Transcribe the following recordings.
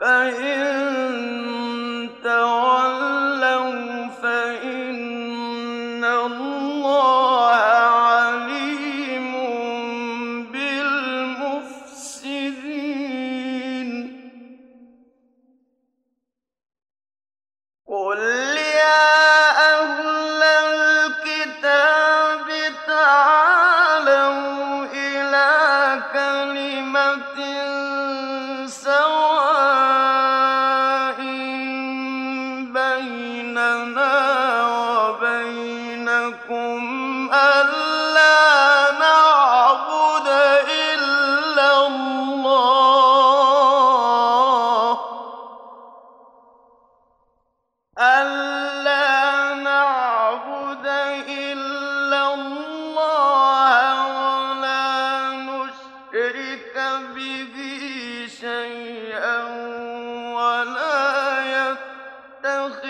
فإن 但。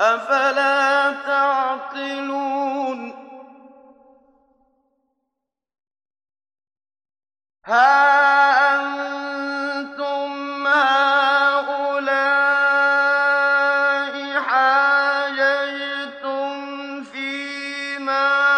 أفلا تعقلون؟ ها أنتم هؤلاء حاججتم فيما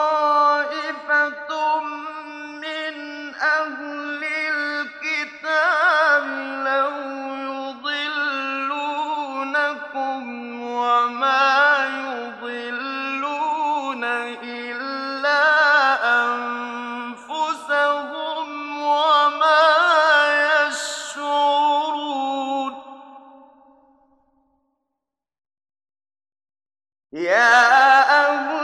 يا أبو